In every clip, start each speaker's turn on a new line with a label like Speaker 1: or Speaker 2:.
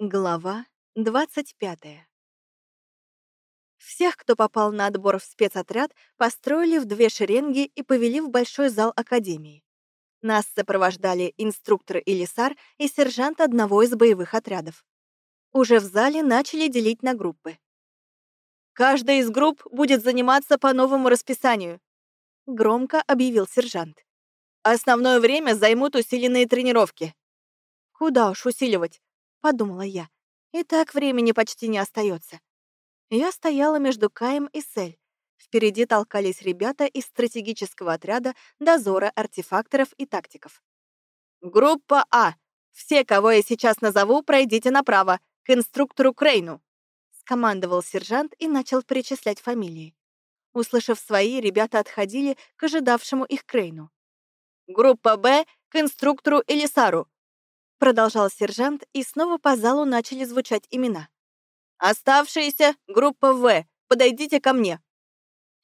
Speaker 1: Глава 25. Всех, кто попал на отбор в спецотряд, построили в две шеренги и повели в большой зал Академии. Нас сопровождали инструктор Илисар и сержант одного из боевых отрядов. Уже в зале начали делить на группы. «Каждая из групп будет заниматься по новому расписанию», — громко объявил сержант. «Основное время займут усиленные тренировки». «Куда уж усиливать?» — подумала я. «И так времени почти не остается. Я стояла между Каем и Сель. Впереди толкались ребята из стратегического отряда дозора артефакторов и тактиков. «Группа А! Все, кого я сейчас назову, пройдите направо, к инструктору Крейну!» скомандовал сержант и начал перечислять фамилии. Услышав свои, ребята отходили к ожидавшему их Крейну. «Группа Б к инструктору Элисару!» Продолжал сержант, и снова по залу начали звучать имена. «Оставшиеся — группа В. Подойдите ко мне!»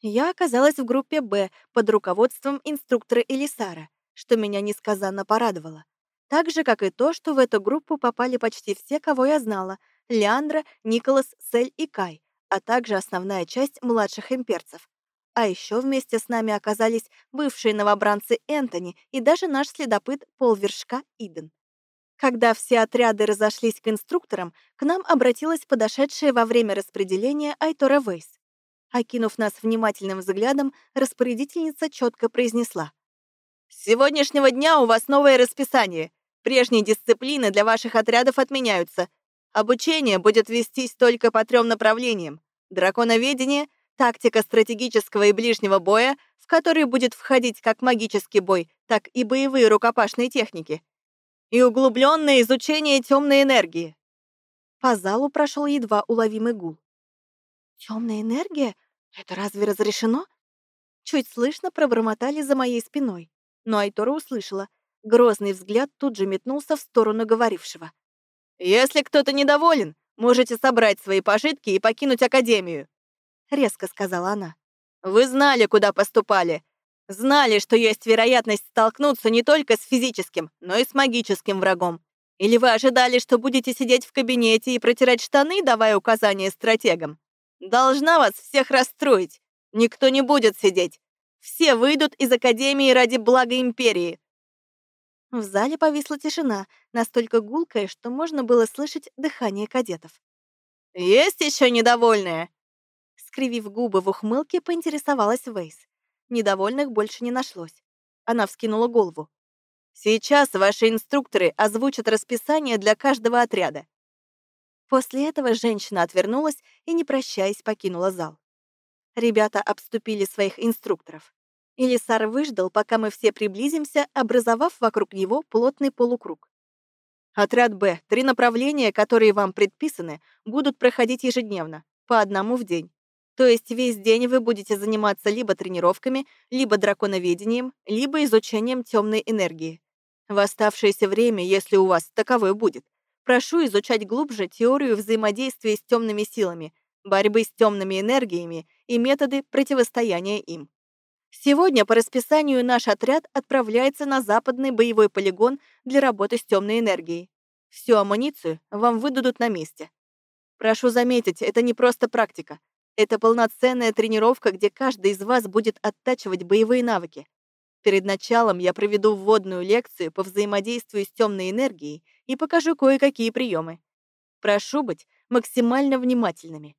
Speaker 1: Я оказалась в группе «Б» под руководством инструктора Элисара, что меня несказанно порадовало. Так же, как и то, что в эту группу попали почти все, кого я знала — Леандра, Николас, Сель и Кай, а также основная часть младших имперцев. А еще вместе с нами оказались бывшие новобранцы Энтони и даже наш следопыт полвершка Иден. Когда все отряды разошлись к инструкторам, к нам обратилась подошедшая во время распределения Айтора Вейс. Окинув нас внимательным взглядом, распорядительница четко произнесла. «С сегодняшнего дня у вас новое расписание. Прежние дисциплины для ваших отрядов отменяются. Обучение будет вестись только по трем направлениям. Драконоведение, тактика стратегического и ближнего боя, в который будет входить как магический бой, так и боевые рукопашные техники, и углубленное изучение темной энергии. По залу прошел едва уловимый гул. Темная энергия? Это разве разрешено? Чуть слышно пробормотали за моей спиной, но Айтора услышала. Грозный взгляд тут же метнулся в сторону говорившего. «Если кто-то недоволен, можете собрать свои пожитки и покинуть Академию», — резко сказала она. «Вы знали, куда поступали. Знали, что есть вероятность столкнуться не только с физическим, но и с магическим врагом. Или вы ожидали, что будете сидеть в кабинете и протирать штаны, давая указания стратегам? Должна вас всех расстроить. Никто не будет сидеть. Все выйдут из Академии ради блага Империи. В зале повисла тишина, настолько гулкая, что можно было слышать дыхание кадетов. «Есть еще недовольные?» Скривив губы в ухмылке, поинтересовалась Вейс. Недовольных больше не нашлось. Она вскинула голову. «Сейчас ваши инструкторы озвучат расписание для каждого отряда». После этого женщина отвернулась и, не прощаясь, покинула зал. Ребята обступили своих инструкторов. Илисар выждал, пока мы все приблизимся, образовав вокруг него плотный полукруг. Отряд «Б», три направления, которые вам предписаны, будут проходить ежедневно, по одному в день. То есть весь день вы будете заниматься либо тренировками, либо драконоведением, либо изучением темной энергии. В оставшееся время, если у вас таковое будет, прошу изучать глубже теорию взаимодействия с темными силами, борьбы с темными энергиями и методы противостояния им. Сегодня по расписанию наш отряд отправляется на западный боевой полигон для работы с темной энергией. Всю амуницию вам выдадут на месте. Прошу заметить, это не просто практика. Это полноценная тренировка, где каждый из вас будет оттачивать боевые навыки. Перед началом я проведу вводную лекцию по взаимодействию с темной энергией и покажу кое-какие приемы. Прошу быть максимально внимательными.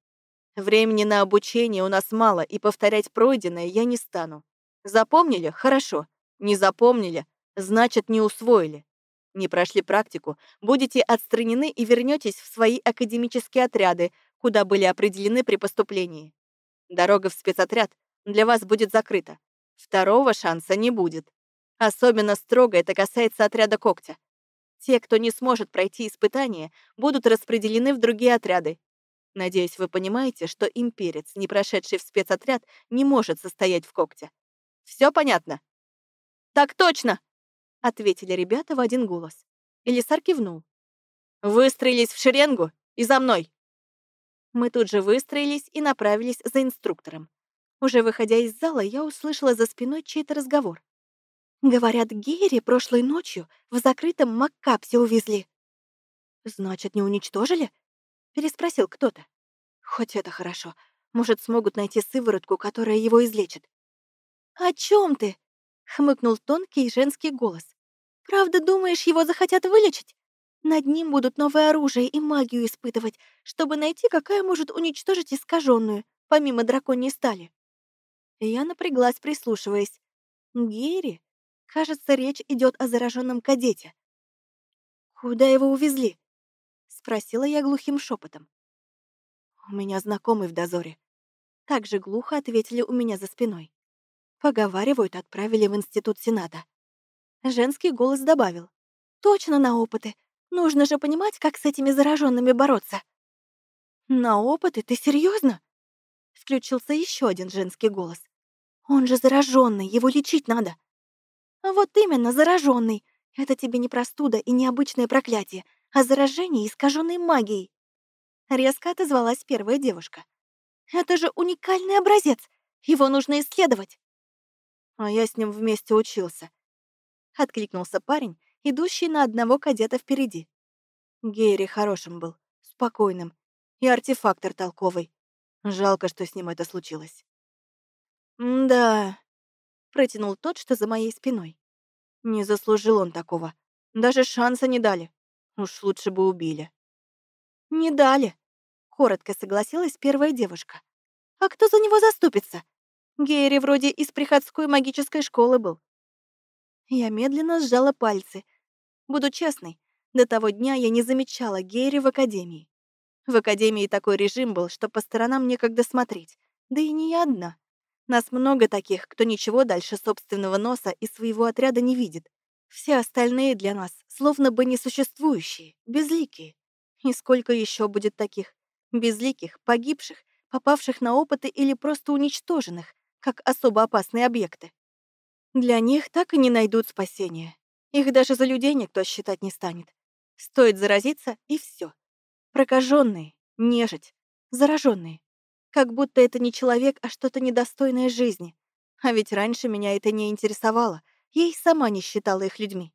Speaker 1: Времени на обучение у нас мало, и повторять пройденное я не стану. Запомнили? Хорошо. Не запомнили? Значит, не усвоили. Не прошли практику, будете отстранены и вернетесь в свои академические отряды, куда были определены при поступлении. Дорога в спецотряд для вас будет закрыта. Второго шанса не будет. Особенно строго это касается отряда когтя. Те, кто не сможет пройти испытание, будут распределены в другие отряды. Надеюсь, вы понимаете, что имперец, не прошедший в спецотряд, не может состоять в когте. Все понятно? Так точно! Ответили ребята в один голос. Элисар кивнул. Выстроились в шеренгу и за мной. Мы тут же выстроились и направились за инструктором. Уже выходя из зала, я услышала за спиной чей-то разговор. Говорят, Герри прошлой ночью в закрытом Маккапсе увезли. «Значит, не уничтожили?» — переспросил кто-то. «Хоть это хорошо. Может, смогут найти сыворотку, которая его излечит». «О чем ты?» — хмыкнул тонкий женский голос. «Правда, думаешь, его захотят вылечить? Над ним будут новое оружие и магию испытывать, чтобы найти, какая может уничтожить искаженную, помимо драконьей стали». Я напряглась, прислушиваясь. «Гири? Кажется, речь идет о зараженном кадете». «Куда его увезли?» — спросила я глухим шепотом. «У меня знакомый в дозоре». Так же глухо ответили у меня за спиной. Поговаривают, отправили в Институт Сената. Женский голос добавил. «Точно на опыты. Нужно же понимать, как с этими зараженными бороться». «На опыты? Ты серьезно? Включился еще один женский голос. «Он же зараженный, его лечить надо». «Вот именно, зараженный. Это тебе не простуда и не обычное проклятие, а заражение искаженной магией». Резко отозвалась первая девушка. «Это же уникальный образец. Его нужно исследовать». «А я с ним вместе учился», — откликнулся парень, идущий на одного кадета впереди. Гейри хорошим был, спокойным, и артефактор толковый. Жалко, что с ним это случилось. «Да», — протянул тот, что за моей спиной. Не заслужил он такого. Даже шанса не дали. Уж лучше бы убили. «Не дали», — коротко согласилась первая девушка. «А кто за него заступится? Гейри вроде из приходской магической школы был». Я медленно сжала пальцы. Буду честной, до того дня я не замечала Гейри в академии. В академии такой режим был, что по сторонам некогда смотреть. Да и не я одна. Нас много таких, кто ничего дальше собственного носа и своего отряда не видит. Все остальные для нас словно бы несуществующие, безликие. И сколько еще будет таких? Безликих, погибших, попавших на опыты или просто уничтоженных, как особо опасные объекты. Для них так и не найдут спасения. Их даже за людей никто считать не станет. Стоит заразиться, и все. Прокаженные, нежить, зараженные. Как будто это не человек, а что-то недостойное жизни. А ведь раньше меня это не интересовало. Я и сама не считала их людьми.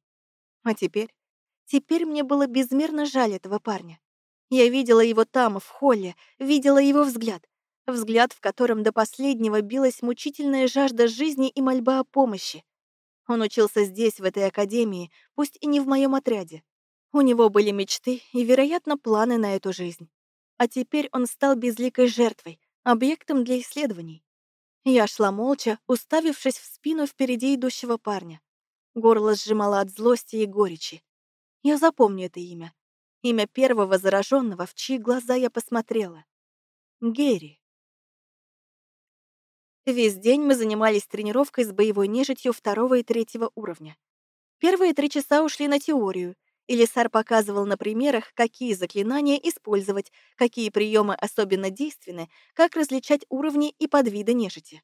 Speaker 1: А теперь? Теперь мне было безмерно жаль этого парня. Я видела его там, в холле, видела его взгляд. Взгляд, в котором до последнего билась мучительная жажда жизни и мольба о помощи. Он учился здесь, в этой академии, пусть и не в моем отряде. У него были мечты и, вероятно, планы на эту жизнь. А теперь он стал безликой жертвой, объектом для исследований. Я шла молча, уставившись в спину впереди идущего парня. Горло сжимало от злости и горечи. Я запомню это имя. Имя первого зараженного, в чьи глаза я посмотрела. Герри. Весь день мы занимались тренировкой с боевой нежитью второго и третьего уровня. Первые три часа ушли на теорию — Илисар показывал на примерах, какие заклинания использовать, какие приемы особенно действенны, как различать уровни и подвиды нежити.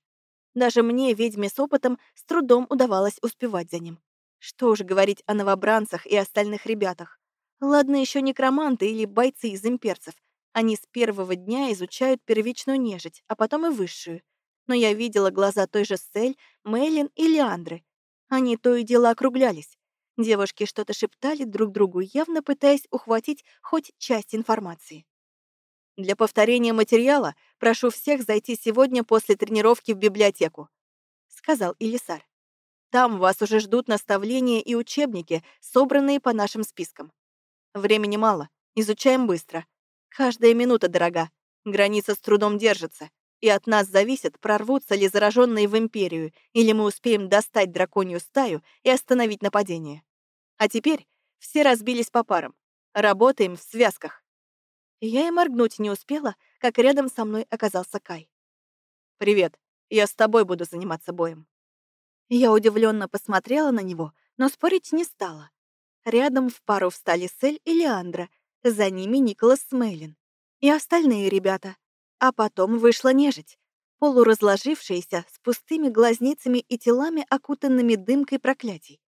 Speaker 1: Даже мне, ведьме с опытом, с трудом удавалось успевать за ним. Что уж говорить о новобранцах и остальных ребятах. Ладно, еще некроманты или бойцы из имперцев. Они с первого дня изучают первичную нежить, а потом и высшую. Но я видела глаза той же Сель, Мейлин и Леандры. Они то и дело округлялись. Девушки что-то шептали друг другу, явно пытаясь ухватить хоть часть информации. «Для повторения материала прошу всех зайти сегодня после тренировки в библиотеку», — сказал Илисар. «Там вас уже ждут наставления и учебники, собранные по нашим спискам. Времени мало, изучаем быстро. Каждая минута дорога, граница с трудом держится, и от нас зависит, прорвутся ли зараженные в Империю, или мы успеем достать драконью стаю и остановить нападение. А теперь все разбились по парам. Работаем в связках. Я и моргнуть не успела, как рядом со мной оказался Кай. «Привет, я с тобой буду заниматься боем». Я удивленно посмотрела на него, но спорить не стала. Рядом в пару встали Сель и Леандра, за ними Николас Смейлин и остальные ребята. А потом вышла нежить, полуразложившаяся, с пустыми глазницами и телами, окутанными дымкой проклятий.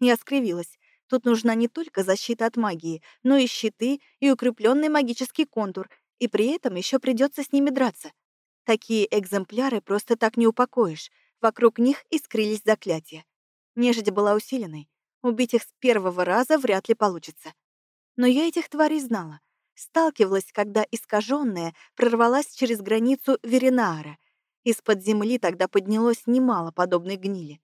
Speaker 1: Я скривилась, Тут нужна не только защита от магии, но и щиты, и укрепленный магический контур, и при этом еще придется с ними драться. Такие экземпляры просто так не упокоишь. Вокруг них искрились заклятия. Нежить была усиленной. Убить их с первого раза вряд ли получится. Но я этих тварей знала. Сталкивалась, когда искаженная прорвалась через границу Веринаара. Из-под земли тогда поднялось немало подобной гнили.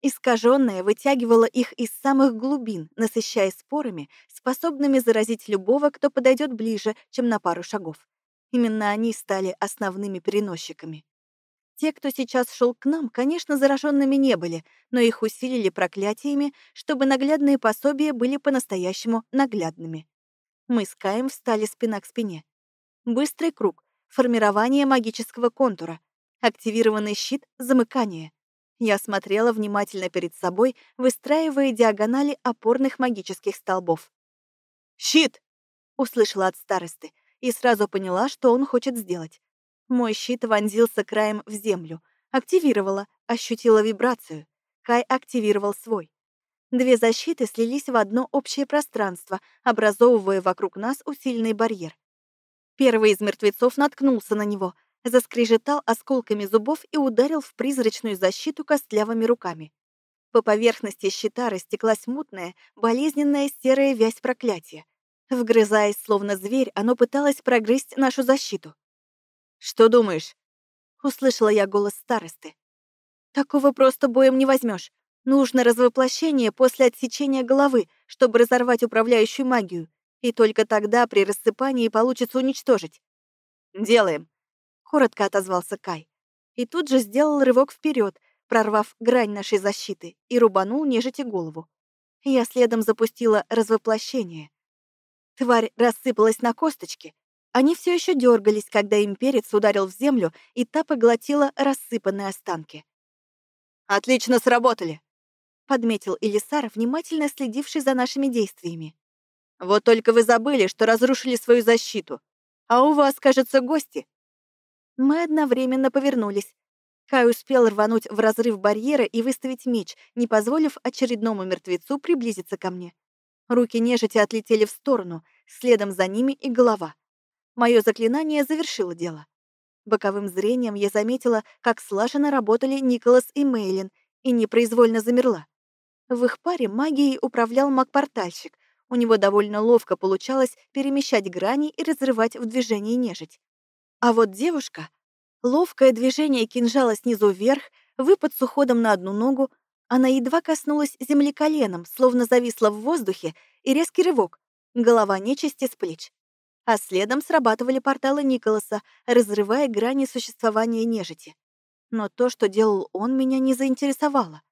Speaker 1: Искаженная вытягивала их из самых глубин, насыщая спорами, способными заразить любого, кто подойдет ближе, чем на пару шагов. Именно они стали основными переносчиками. Те, кто сейчас шел к нам, конечно, зараженными не были, но их усилили проклятиями, чтобы наглядные пособия были по-настоящему наглядными. Мы с Каем встали спина к спине. Быстрый круг, формирование магического контура, активированный щит, замыкание — я смотрела внимательно перед собой, выстраивая диагонали опорных магических столбов. «Щит!» — услышала от старосты и сразу поняла, что он хочет сделать. Мой щит вонзился краем в землю. Активировала, ощутила вибрацию. Кай активировал свой. Две защиты слились в одно общее пространство, образовывая вокруг нас усиленный барьер. Первый из мертвецов наткнулся на него — заскрежетал осколками зубов и ударил в призрачную защиту костлявыми руками. По поверхности щита растеклась мутная, болезненная серая вязь проклятия. Вгрызаясь, словно зверь, оно пыталось прогрызть нашу защиту. «Что думаешь?» — услышала я голос старосты. «Такого просто боем не возьмешь. Нужно развоплощение после отсечения головы, чтобы разорвать управляющую магию, и только тогда при рассыпании получится уничтожить. Делаем коротко отозвался Кай. И тут же сделал рывок вперед, прорвав грань нашей защиты, и рубанул нежити голову. Я следом запустила развоплощение. Тварь рассыпалась на косточки. Они все еще дергались, когда имперец ударил в землю, и та поглотила рассыпанные останки. «Отлично сработали!» — подметил Элисар, внимательно следивший за нашими действиями. «Вот только вы забыли, что разрушили свою защиту. А у вас, кажется, гости. Мы одновременно повернулись. Кай успел рвануть в разрыв барьера и выставить меч, не позволив очередному мертвецу приблизиться ко мне. Руки нежити отлетели в сторону, следом за ними и голова. Мое заклинание завершило дело. Боковым зрением я заметила, как слаженно работали Николас и Мейлин, и непроизвольно замерла. В их паре магией управлял маг-портальщик. У него довольно ловко получалось перемещать грани и разрывать в движении нежить. А вот девушка... Ловкое движение кинжала снизу вверх, выпад с уходом на одну ногу, она едва коснулась земли коленом, словно зависла в воздухе, и резкий рывок. Голова нечисти с плеч. А следом срабатывали порталы Николаса, разрывая грани существования нежити. Но то, что делал он, меня не заинтересовало.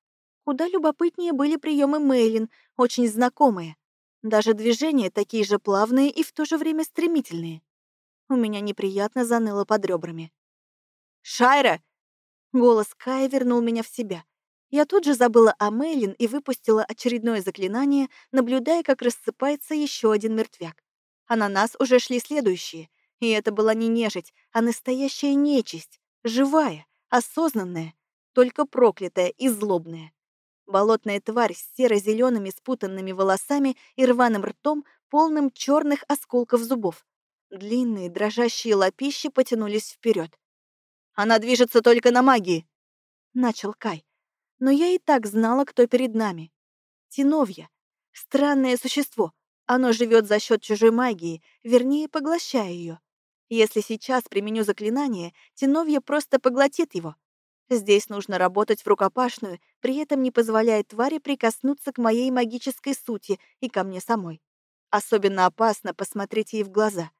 Speaker 1: Куда любопытнее были приемы Мейлин, очень знакомые. Даже движения такие же плавные и в то же время стремительные. У меня неприятно заныло под ребрами. «Шайра!» Голос Кая вернул меня в себя. Я тут же забыла о Мейлин и выпустила очередное заклинание, наблюдая, как рассыпается еще один мертвяк. А на нас уже шли следующие. И это была не нежить, а настоящая нечисть. Живая, осознанная, только проклятая и злобная. Болотная тварь с серо-зелеными спутанными волосами и рваным ртом, полным черных осколков зубов. Длинные дрожащие лапищи потянулись вперед. «Она движется только на магии!» — начал Кай. Но я и так знала, кто перед нами. Тиновья. Странное существо. Оно живет за счет чужой магии, вернее, поглощая ее. Если сейчас применю заклинание, Тиновья просто поглотит его. Здесь нужно работать в рукопашную, при этом не позволяя твари прикоснуться к моей магической сути и ко мне самой. Особенно опасно посмотреть ей в глаза.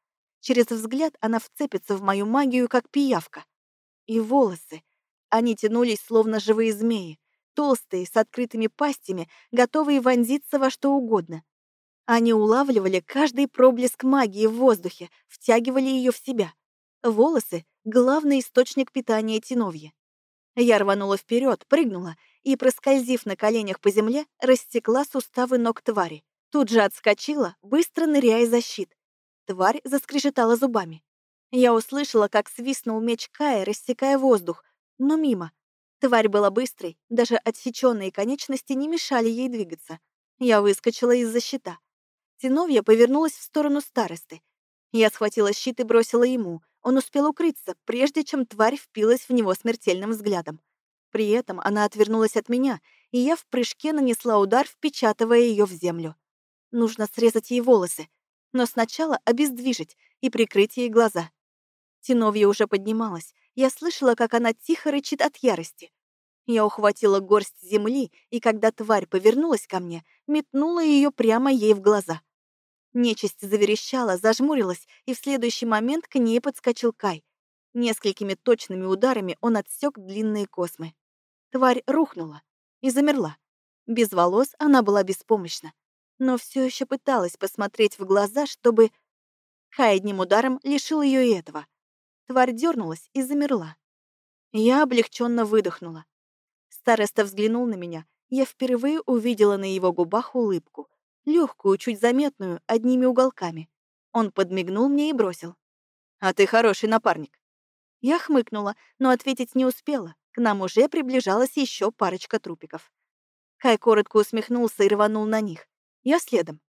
Speaker 1: Через взгляд она вцепится в мою магию, как пиявка. И волосы. Они тянулись, словно живые змеи, толстые, с открытыми пастями, готовые вонзиться во что угодно. Они улавливали каждый проблеск магии в воздухе, втягивали ее в себя. Волосы — главный источник питания Тиновья. Я рванула вперед, прыгнула и, проскользив на коленях по земле, растекла суставы ног твари. Тут же отскочила, быстро ныряя за щит. Тварь заскрежетала зубами. Я услышала, как свистнул меч Кая, рассекая воздух, но мимо. Тварь была быстрой, даже отсеченные конечности не мешали ей двигаться. Я выскочила из-за щита. Зиновья повернулась в сторону старосты. Я схватила щит и бросила ему. Он успел укрыться, прежде чем тварь впилась в него смертельным взглядом. При этом она отвернулась от меня, и я в прыжке нанесла удар, впечатывая ее в землю. Нужно срезать ей волосы, но сначала обездвижить и прикрыть ей глаза. Тиновья уже поднималась. Я слышала, как она тихо рычит от ярости. Я ухватила горсть земли, и когда тварь повернулась ко мне, метнула ее прямо ей в глаза. Нечисть заверещала, зажмурилась, и в следующий момент к ней подскочил Кай. Несколькими точными ударами он отсек длинные космы. Тварь рухнула и замерла. Без волос она была беспомощна, но все еще пыталась посмотреть в глаза, чтобы... Кай одним ударом лишил ее и этого. Тварь дернулась и замерла. Я облегченно выдохнула. Староста взглянул на меня. Я впервые увидела на его губах улыбку. Легкую, чуть заметную, одними уголками. Он подмигнул мне и бросил. «А ты хороший напарник». Я хмыкнула, но ответить не успела. К нам уже приближалась еще парочка трупиков. Кай коротко усмехнулся и рванул на них. Я следом.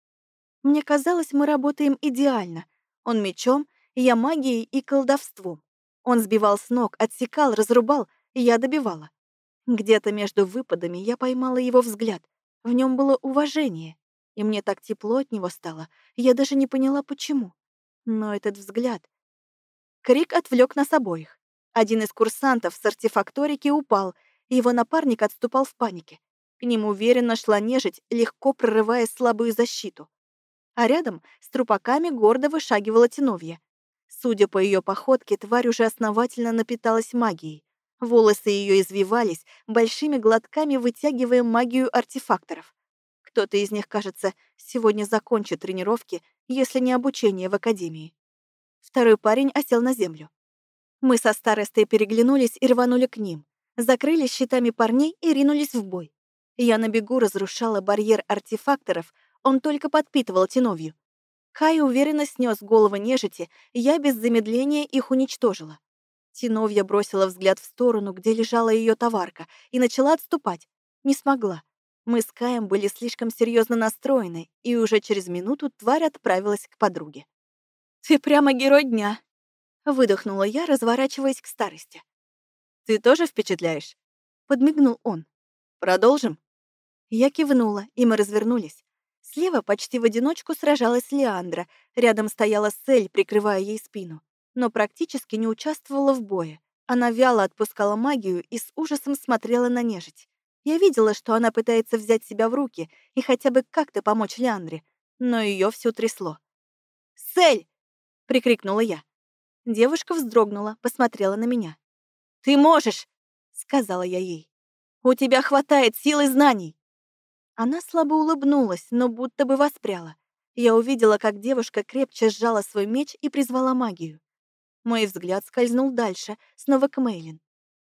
Speaker 1: Мне казалось, мы работаем идеально. Он мечом, я магией и колдовством. Он сбивал с ног, отсекал, разрубал, и я добивала. Где-то между выпадами я поймала его взгляд. В нем было уважение, и мне так тепло от него стало, я даже не поняла, почему. Но этот взгляд... Крик отвлек нас обоих. Один из курсантов с артефакторики упал, и его напарник отступал в панике. К нему уверенно шла нежить, легко прорывая слабую защиту. А рядом с трупаками гордо вышагивала Тиновья. Судя по ее походке, тварь уже основательно напиталась магией. Волосы ее извивались, большими глотками вытягивая магию артефакторов. Кто-то из них, кажется, сегодня закончит тренировки, если не обучение в академии. Второй парень осел на землю. Мы со старостой переглянулись и рванули к ним, закрыли щитами парней и ринулись в бой. Я на бегу разрушала барьер артефакторов, он только подпитывал Тиновью. Кай уверенно снес головы нежити, я без замедления их уничтожила. Тиновья бросила взгляд в сторону, где лежала ее товарка, и начала отступать. Не смогла. Мы с Каем были слишком серьезно настроены, и уже через минуту тварь отправилась к подруге. «Ты прямо герой дня!» — выдохнула я, разворачиваясь к старости. «Ты тоже впечатляешь?» — подмигнул он. «Продолжим?» Я кивнула, и мы развернулись. Слева почти в одиночку сражалась Леандра, рядом стояла Сель, прикрывая ей спину, но практически не участвовала в бое. Она вяло отпускала магию и с ужасом смотрела на нежить. Я видела, что она пытается взять себя в руки и хотя бы как-то помочь Леандре, но ее все трясло. «Сель!» — прикрикнула я. Девушка вздрогнула, посмотрела на меня. «Ты можешь!» — сказала я ей. «У тебя хватает сил и знаний!» Она слабо улыбнулась, но будто бы воспряла. Я увидела, как девушка крепче сжала свой меч и призвала магию. Мой взгляд скользнул дальше, снова к Мейлин.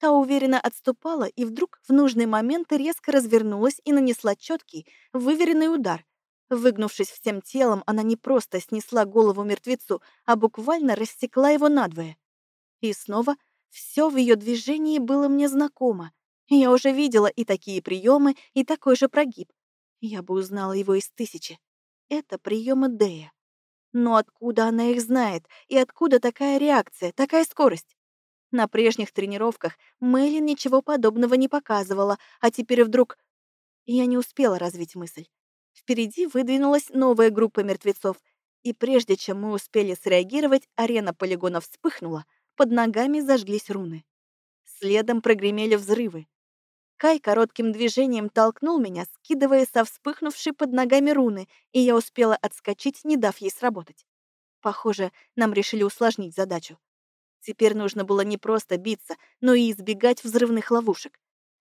Speaker 1: Та уверенно отступала и вдруг в нужный момент резко развернулась и нанесла четкий, выверенный удар. Выгнувшись всем телом, она не просто снесла голову мертвецу, а буквально рассекла его надвое. И снова все в ее движении было мне знакомо. Я уже видела и такие приемы, и такой же прогиб. Я бы узнала его из тысячи. Это приемы Дея. Но откуда она их знает? И откуда такая реакция, такая скорость? На прежних тренировках Мэйлин ничего подобного не показывала, а теперь вдруг... Я не успела развить мысль. Впереди выдвинулась новая группа мертвецов, и прежде чем мы успели среагировать, арена полигона вспыхнула, под ногами зажглись руны. Следом прогремели взрывы. Кай коротким движением толкнул меня, скидывая со вспыхнувшей под ногами руны, и я успела отскочить, не дав ей сработать. Похоже, нам решили усложнить задачу. Теперь нужно было не просто биться, но и избегать взрывных ловушек.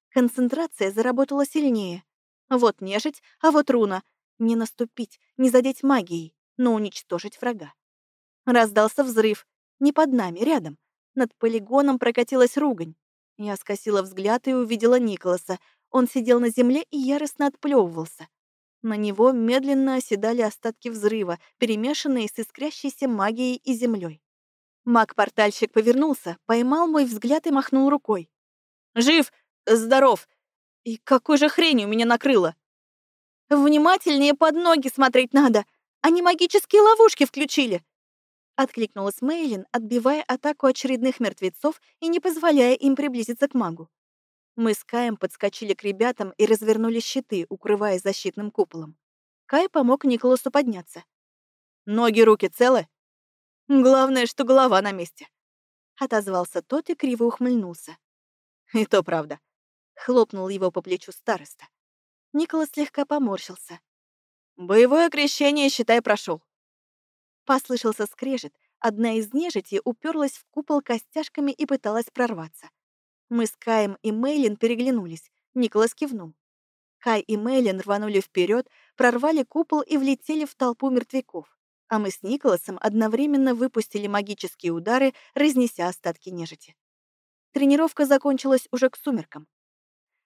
Speaker 1: Концентрация заработала сильнее. Вот нежить, а вот руна. Не наступить, не задеть магией, но уничтожить врага. Раздался взрыв. Не под нами, рядом. Над полигоном прокатилась ругань. Я скосила взгляд и увидела Николаса. Он сидел на земле и яростно отплевывался. На него медленно оседали остатки взрыва, перемешанные с искрящейся магией и землей. Маг-портальщик повернулся, поймал мой взгляд и махнул рукой. «Жив! Здоров! И какой же хрень у меня накрыло!» «Внимательнее под ноги смотреть надо! Они магические ловушки включили!» Откликнулась Мейлин, отбивая атаку очередных мертвецов и не позволяя им приблизиться к магу. Мы с Каем подскочили к ребятам и развернули щиты, укрывая защитным куполом. Кай помог Николасу подняться. «Ноги, руки целы?» «Главное, что голова на месте», — отозвался тот и криво ухмыльнулся. «И то правда», — хлопнул его по плечу староста. Николас слегка поморщился. «Боевое крещение, считай, прошел. Послышался скрежет. Одна из нежити уперлась в купол костяшками и пыталась прорваться. Мы с Каем и Мейлин переглянулись. Николас кивнул. Кай и Мейлин рванули вперед, прорвали купол и влетели в толпу мертвяков. А мы с Николасом одновременно выпустили магические удары, разнеся остатки нежити. Тренировка закончилась уже к сумеркам.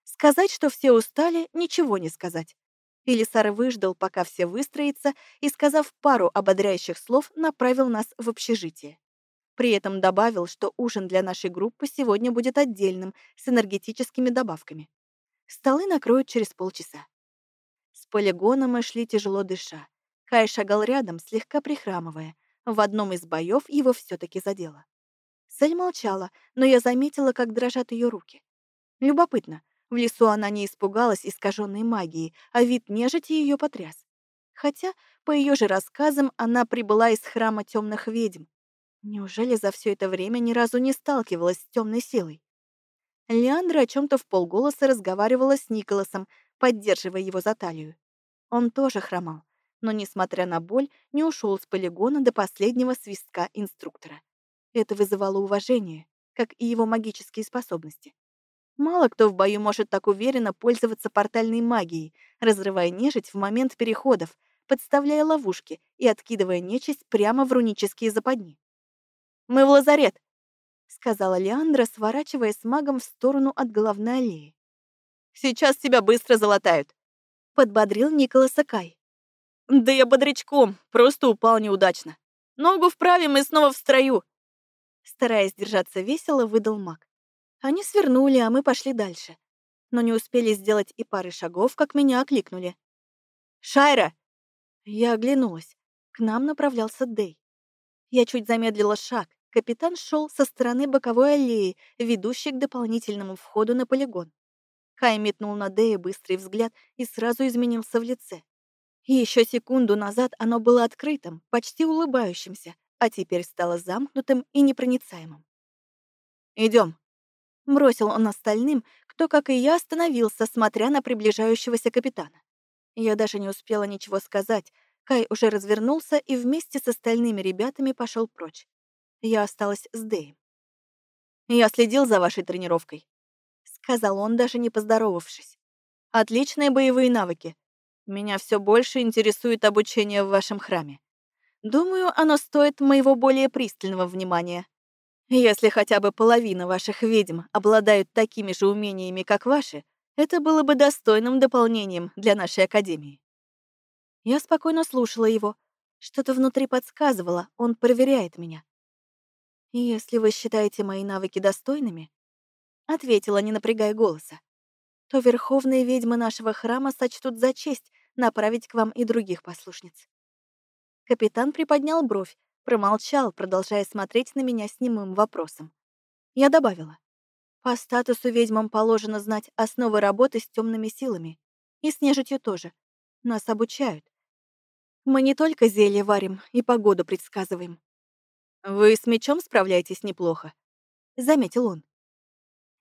Speaker 1: Сказать, что все устали, ничего не сказать. Велисар выждал, пока все выстроятся, и, сказав пару ободряющих слов, направил нас в общежитие. При этом добавил, что ужин для нашей группы сегодня будет отдельным, с энергетическими добавками. Столы накроют через полчаса. С полигона мы шли тяжело дыша. Кай шагал рядом, слегка прихрамывая. В одном из боев его все таки задело. Сель молчала, но я заметила, как дрожат ее руки. Любопытно, в лесу она не испугалась искаженной магии, а вид нежити ее потряс. Хотя, по ее же рассказам, она прибыла из храма темных ведьм. Неужели за все это время ни разу не сталкивалась с темной силой? Леандра о чем-то в полголоса разговаривала с Николасом, поддерживая его за талию. Он тоже хромал, но, несмотря на боль, не ушел с полигона до последнего свистка инструктора. Это вызывало уважение, как и его магические способности. Мало кто в бою может так уверенно пользоваться портальной магией, разрывая нежить в момент переходов, подставляя ловушки и откидывая нечисть прямо в рунические западни. «Мы в лазарет!» — сказала Леандра, сворачивая с магом в сторону от головной аллеи. «Сейчас тебя быстро залатают!» — подбодрил Николаса Кай. «Да я бодрячком, просто упал неудачно. Ногу вправим и снова в строю!» Стараясь держаться весело, выдал маг. Они свернули, а мы пошли дальше. Но не успели сделать и пары шагов, как меня окликнули. «Шайра!» Я оглянулась. К нам направлялся Дэй. Я чуть замедлила шаг. Капитан шел со стороны боковой аллеи, ведущей к дополнительному входу на полигон. Кай метнул на Дэя быстрый взгляд и сразу изменился в лице. Еще секунду назад оно было открытым, почти улыбающимся, а теперь стало замкнутым и непроницаемым. Идем, Бросил он остальным, кто, как и я, остановился, смотря на приближающегося капитана. Я даже не успела ничего сказать. Кай уже развернулся и вместе с остальными ребятами пошел прочь. Я осталась с Дэем. «Я следил за вашей тренировкой», — сказал он, даже не поздоровавшись. «Отличные боевые навыки. Меня все больше интересует обучение в вашем храме. Думаю, оно стоит моего более пристального внимания». Если хотя бы половина ваших ведьм обладают такими же умениями, как ваши, это было бы достойным дополнением для нашей академии. Я спокойно слушала его. Что-то внутри подсказывало, он проверяет меня. «Если вы считаете мои навыки достойными», — ответила, не напрягая голоса, то верховные ведьмы нашего храма сочтут за честь направить к вам и других послушниц. Капитан приподнял бровь, Промолчал, продолжая смотреть на меня с немым вопросом. Я добавила. По статусу ведьмам положено знать основы работы с темными силами. И с нежитью тоже. Нас обучают. Мы не только зелье варим и погоду предсказываем. «Вы с мечом справляетесь неплохо», — заметил он.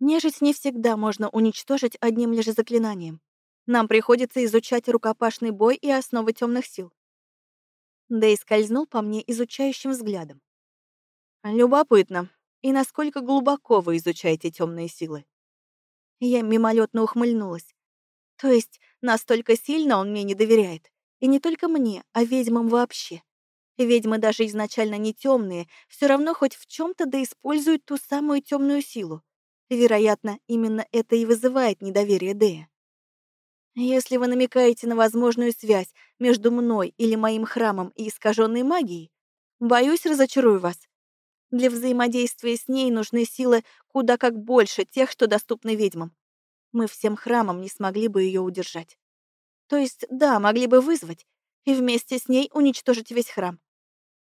Speaker 1: «Нежить не всегда можно уничтожить одним лишь заклинанием. Нам приходится изучать рукопашный бой и основы темных сил. Дэй скользнул по мне изучающим взглядом. «Любопытно. И насколько глубоко вы изучаете темные силы?» Я мимолетно ухмыльнулась. То есть настолько сильно он мне не доверяет. И не только мне, а ведьмам вообще. Ведьмы даже изначально не темные, все равно хоть в чем-то да используют ту самую темную силу. Вероятно, именно это и вызывает недоверие Дэя. Если вы намекаете на возможную связь между мной или моим храмом и искаженной магией, боюсь, разочарую вас. Для взаимодействия с ней нужны силы куда как больше тех, что доступны ведьмам. Мы всем храмом не смогли бы ее удержать. То есть, да, могли бы вызвать и вместе с ней уничтожить весь храм.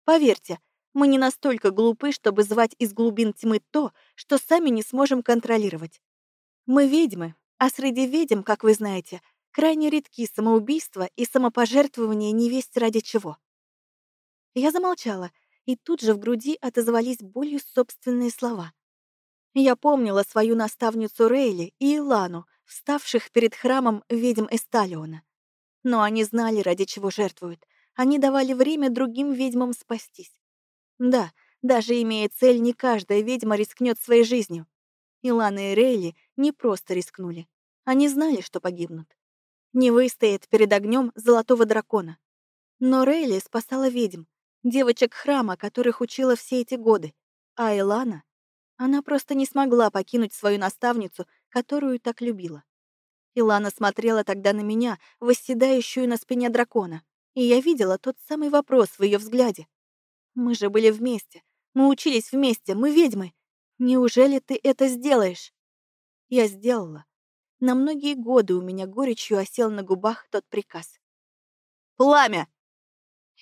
Speaker 1: Поверьте, мы не настолько глупы, чтобы звать из глубин тьмы то, что сами не сможем контролировать. Мы ведьмы, а среди ведьм, как вы знаете, крайне редки самоубийства и самопожертвование невесть ради чего. Я замолчала, и тут же в груди отозвались болью собственные слова. Я помнила свою наставницу Рейли и Илану, вставших перед храмом ведьм Эсталиона. Но они знали, ради чего жертвуют. Они давали время другим ведьмам спастись. Да, даже имея цель, не каждая ведьма рискнет своей жизнью. Илана и Рейли не просто рискнули. Они знали, что погибнут. Не выстоят перед огнем золотого дракона. Но Рейли спасала ведьм, девочек храма, которых учила все эти годы. А Илана? Она просто не смогла покинуть свою наставницу, которую так любила. Илана смотрела тогда на меня, восседающую на спине дракона, и я видела тот самый вопрос в ее взгляде. Мы же были вместе, мы учились вместе, мы ведьмы. Неужели ты это сделаешь? Я сделала. На многие годы у меня горечью осел на губах тот приказ. «Пламя!»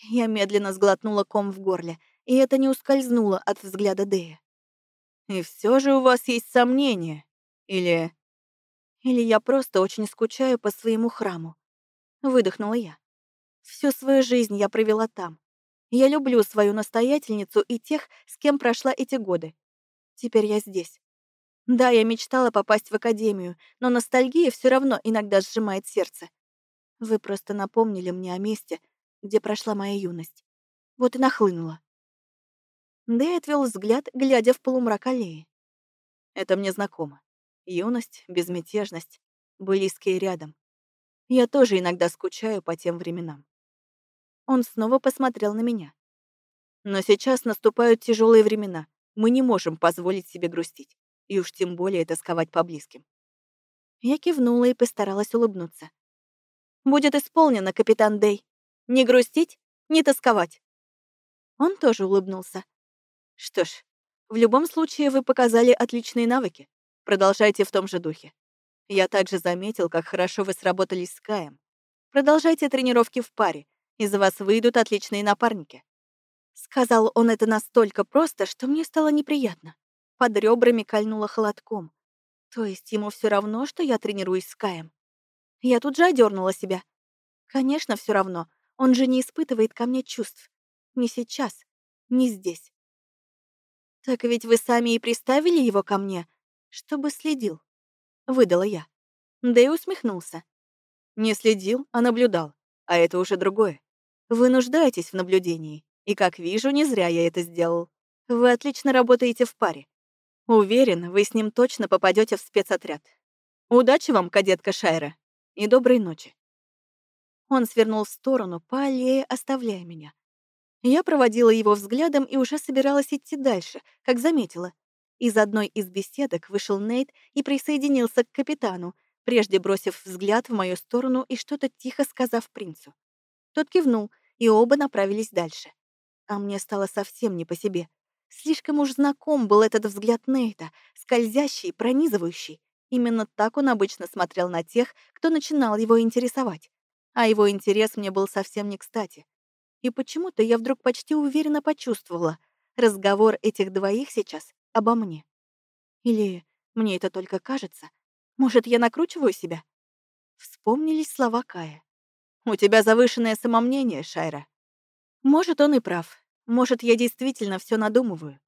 Speaker 1: Я медленно сглотнула ком в горле, и это не ускользнуло от взгляда Дея. «И все же у вас есть сомнения? Или...» «Или я просто очень скучаю по своему храму?» Выдохнула я. Всю свою жизнь я провела там. Я люблю свою настоятельницу и тех, с кем прошла эти годы. Теперь я здесь. Да, я мечтала попасть в академию, но ностальгия все равно иногда сжимает сердце. Вы просто напомнили мне о месте, где прошла моя юность. Вот и нахлынула. Дэй отвел взгляд, глядя в полумрак аллеи. Это мне знакомо. Юность, безмятежность, близкие рядом. Я тоже иногда скучаю по тем временам. Он снова посмотрел на меня. Но сейчас наступают тяжелые времена. Мы не можем позволить себе грустить и уж тем более тосковать по близким. Я кивнула и постаралась улыбнуться. «Будет исполнено, капитан Дэй. Не грустить, не тосковать». Он тоже улыбнулся. «Что ж, в любом случае вы показали отличные навыки. Продолжайте в том же духе. Я также заметил, как хорошо вы сработались с Каем. Продолжайте тренировки в паре, из вас выйдут отличные напарники». Сказал он это настолько просто, что мне стало неприятно. Под ребрами кольнуло холодком. То есть ему все равно, что я тренируюсь с Каем. Я тут же одернула себя. Конечно, все равно. Он же не испытывает ко мне чувств. Не сейчас, не здесь. Так ведь вы сами и приставили его ко мне, чтобы следил. Выдала я. Да и усмехнулся. Не следил, а наблюдал. А это уже другое. Вы нуждаетесь в наблюдении. И, как вижу, не зря я это сделал. Вы отлично работаете в паре. Уверен, вы с ним точно попадете в спецотряд. Удачи вам, кадетка Шайра, и доброй ночи. Он свернул в сторону по аллее, оставляя меня. Я проводила его взглядом и уже собиралась идти дальше, как заметила. Из одной из беседок вышел Нейт и присоединился к капитану, прежде бросив взгляд в мою сторону и что-то тихо сказав принцу. Тот кивнул, и оба направились дальше. А мне стало совсем не по себе. Слишком уж знаком был этот взгляд Нейта, скользящий, пронизывающий. Именно так он обычно смотрел на тех, кто начинал его интересовать. А его интерес мне был совсем не кстати. И почему-то я вдруг почти уверенно почувствовала, разговор этих двоих сейчас обо мне. Или мне это только кажется? Может, я накручиваю себя? Вспомнились слова Кая. «У тебя завышенное самомнение, Шайра». Может, он и прав. Может, я действительно все надумываю.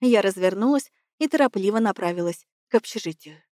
Speaker 1: Я развернулась и торопливо направилась к общежитию.